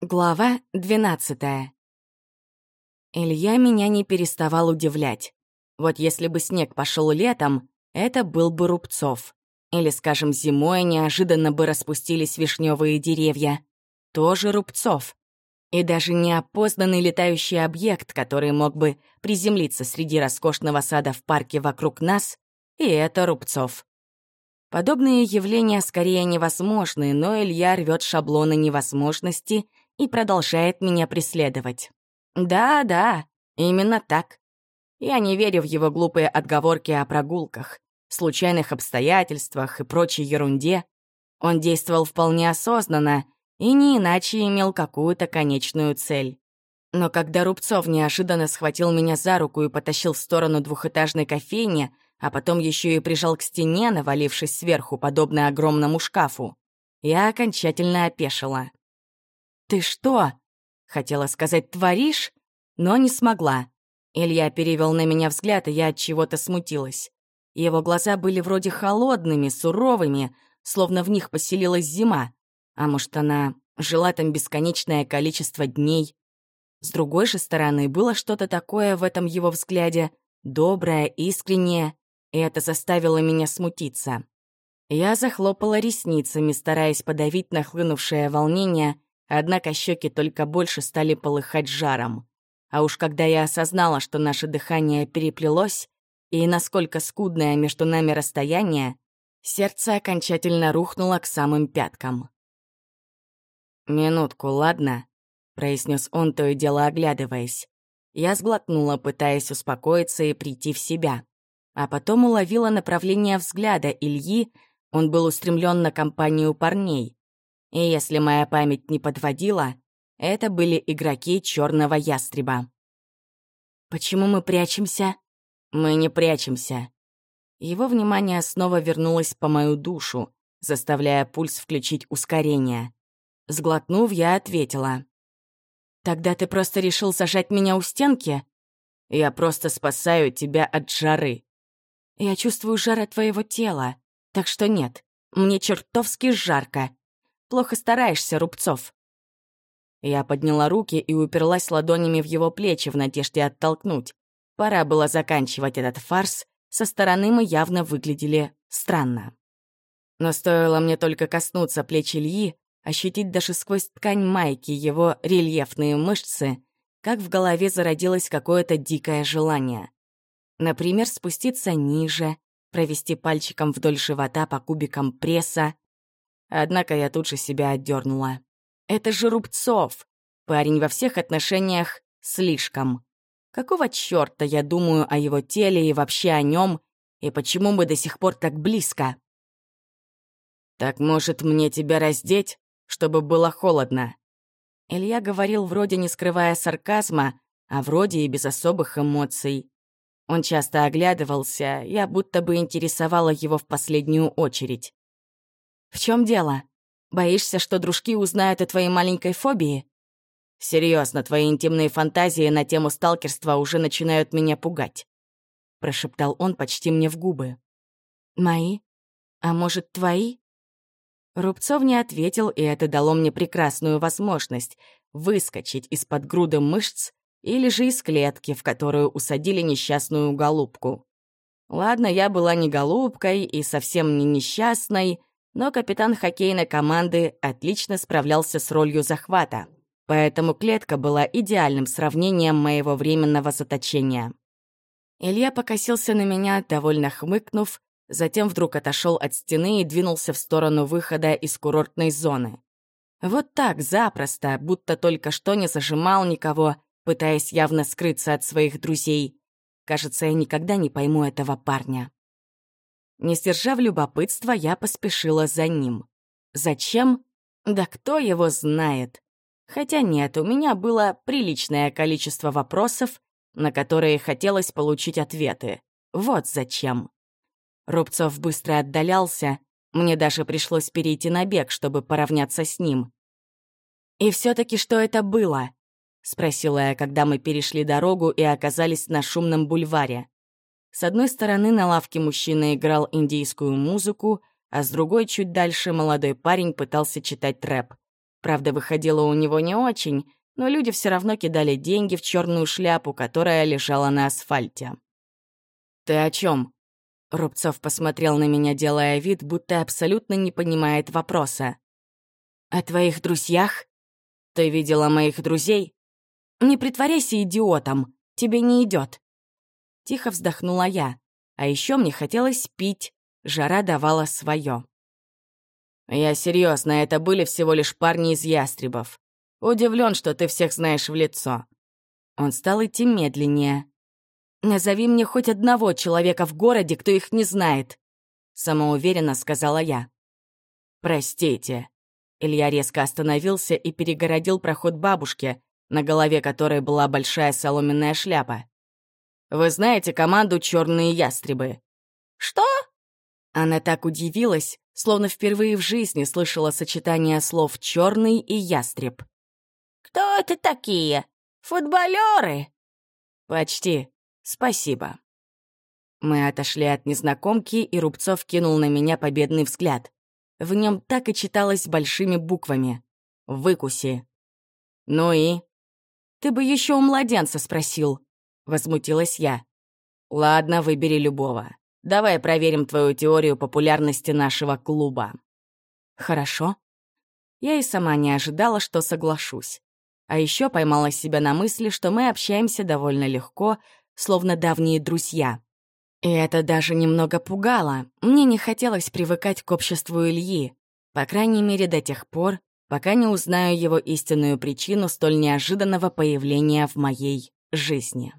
Глава 12 Илья меня не переставал удивлять. Вот если бы снег пошел летом, это был бы Рубцов. Или, скажем, зимой неожиданно бы распустились вишневые деревья. Тоже Рубцов. И даже неопознанный летающий объект, который мог бы приземлиться среди роскошного сада в парке вокруг нас, и это Рубцов. Подобные явления скорее невозможны, но Илья рвет шаблоны невозможности — и продолжает меня преследовать. Да-да, именно так. Я не верю в его глупые отговорки о прогулках, случайных обстоятельствах и прочей ерунде. Он действовал вполне осознанно и не иначе имел какую-то конечную цель. Но когда Рубцов неожиданно схватил меня за руку и потащил в сторону двухэтажной кофейни, а потом еще и прижал к стене, навалившись сверху, подобно огромному шкафу, я окончательно опешила. «Ты что?» — хотела сказать «творишь», но не смогла. Илья перевел на меня взгляд, и я от чего-то смутилась. Его глаза были вроде холодными, суровыми, словно в них поселилась зима. А может, она жила там бесконечное количество дней. С другой же стороны, было что-то такое в этом его взгляде, доброе, искреннее, и это заставило меня смутиться. Я захлопала ресницами, стараясь подавить нахлынувшее волнение, Однако щеки только больше стали полыхать жаром. А уж когда я осознала, что наше дыхание переплелось, и насколько скудное между нами расстояние, сердце окончательно рухнуло к самым пяткам. «Минутку, ладно?» — произнес он, то и дело оглядываясь. Я сглотнула, пытаясь успокоиться и прийти в себя. А потом уловила направление взгляда Ильи, он был устремлен на компанию парней. И если моя память не подводила, это были игроки черного ястреба. «Почему мы прячемся?» «Мы не прячемся». Его внимание снова вернулось по мою душу, заставляя пульс включить ускорение. Сглотнув, я ответила. «Тогда ты просто решил сажать меня у стенки?» «Я просто спасаю тебя от жары». «Я чувствую жар от твоего тела, так что нет, мне чертовски жарко. Плохо стараешься, Рубцов». Я подняла руки и уперлась ладонями в его плечи в надежде оттолкнуть. Пора было заканчивать этот фарс, со стороны мы явно выглядели странно. Но стоило мне только коснуться плеч Ильи, ощутить даже сквозь ткань майки его рельефные мышцы, как в голове зародилось какое-то дикое желание. Например, спуститься ниже, провести пальчиком вдоль живота по кубикам пресса, Однако я тут же себя отдернула. Это же Рубцов. Парень во всех отношениях слишком. Какого чёрта я думаю о его теле и вообще о нем, и почему мы до сих пор так близко? «Так, может, мне тебя раздеть, чтобы было холодно?» Илья говорил вроде не скрывая сарказма, а вроде и без особых эмоций. Он часто оглядывался, я будто бы интересовала его в последнюю очередь. «В чем дело? Боишься, что дружки узнают о твоей маленькой фобии?» Серьезно, твои интимные фантазии на тему сталкерства уже начинают меня пугать», — прошептал он почти мне в губы. «Мои? А может, твои?» Рубцов не ответил, и это дало мне прекрасную возможность выскочить из-под груды мышц или же из клетки, в которую усадили несчастную голубку. Ладно, я была не голубкой и совсем не несчастной, но капитан хоккейной команды отлично справлялся с ролью захвата, поэтому клетка была идеальным сравнением моего временного заточения. Илья покосился на меня, довольно хмыкнув, затем вдруг отошел от стены и двинулся в сторону выхода из курортной зоны. Вот так, запросто, будто только что не зажимал никого, пытаясь явно скрыться от своих друзей. Кажется, я никогда не пойму этого парня. Не сдержав любопытства, я поспешила за ним. Зачем? Да кто его знает? Хотя нет, у меня было приличное количество вопросов, на которые хотелось получить ответы. Вот зачем. Рубцов быстро отдалялся, мне даже пришлось перейти на бег, чтобы поравняться с ним. «И все таки что это было?» — спросила я, когда мы перешли дорогу и оказались на шумном бульваре. С одной стороны на лавке мужчина играл индийскую музыку, а с другой, чуть дальше, молодой парень пытался читать рэп. Правда, выходило у него не очень, но люди все равно кидали деньги в черную шляпу, которая лежала на асфальте. «Ты о чем? Рубцов посмотрел на меня, делая вид, будто абсолютно не понимает вопроса. «О твоих друзьях? Ты видела моих друзей? Не притворяйся идиотом, тебе не идет. Тихо вздохнула я. А еще мне хотелось пить, жара давала свое. «Я серьезно, это были всего лишь парни из ястребов. Удивлен, что ты всех знаешь в лицо». Он стал идти медленнее. «Назови мне хоть одного человека в городе, кто их не знает», — самоуверенно сказала я. «Простите». Илья резко остановился и перегородил проход бабушке, на голове которой была большая соломенная шляпа. «Вы знаете команду «Черные ястребы»?» «Что?» Она так удивилась, словно впервые в жизни слышала сочетание слов «черный» и «ястреб». «Кто это такие? Футболеры?» «Почти. Спасибо». Мы отошли от незнакомки, и Рубцов кинул на меня победный взгляд. В нем так и читалось большими буквами. «Выкуси». «Ну и?» «Ты бы еще у младенца спросил», — возмутилась я. «Ладно, выбери любого. Давай проверим твою теорию популярности нашего клуба». «Хорошо». Я и сама не ожидала, что соглашусь. А еще поймала себя на мысли, что мы общаемся довольно легко, словно давние друзья. И это даже немного пугало. Мне не хотелось привыкать к обществу Ильи, по крайней мере до тех пор, пока не узнаю его истинную причину столь неожиданного появления в моей жизни.